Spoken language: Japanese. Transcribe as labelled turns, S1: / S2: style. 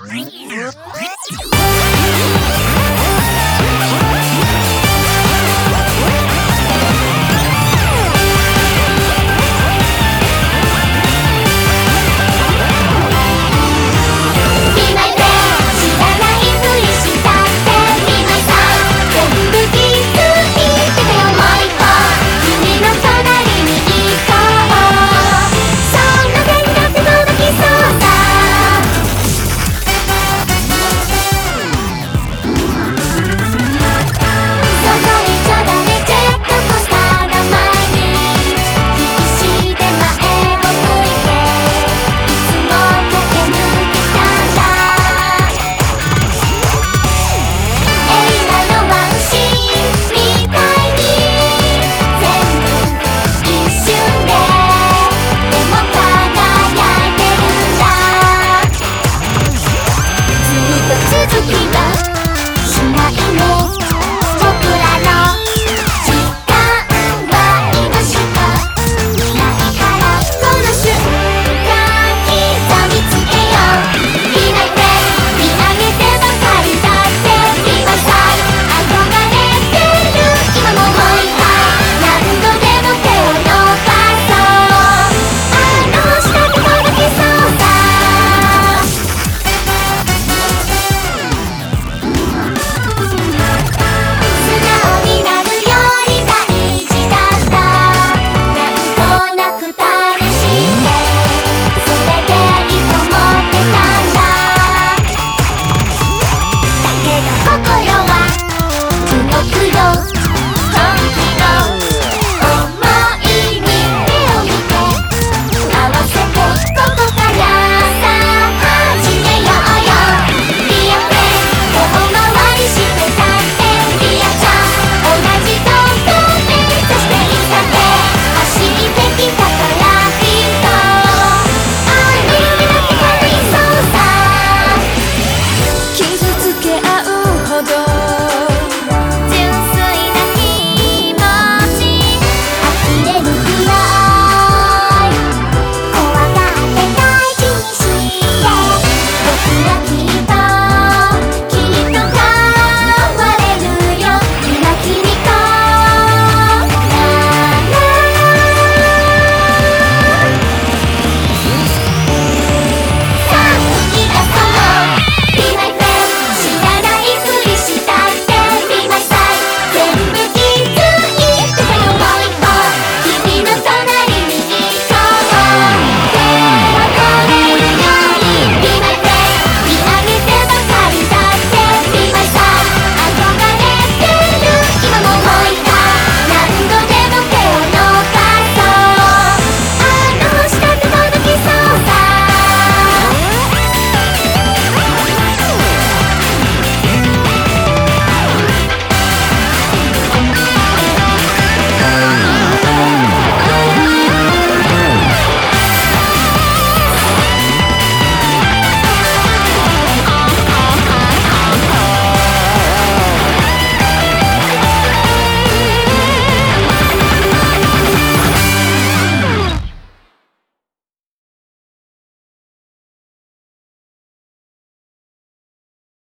S1: What?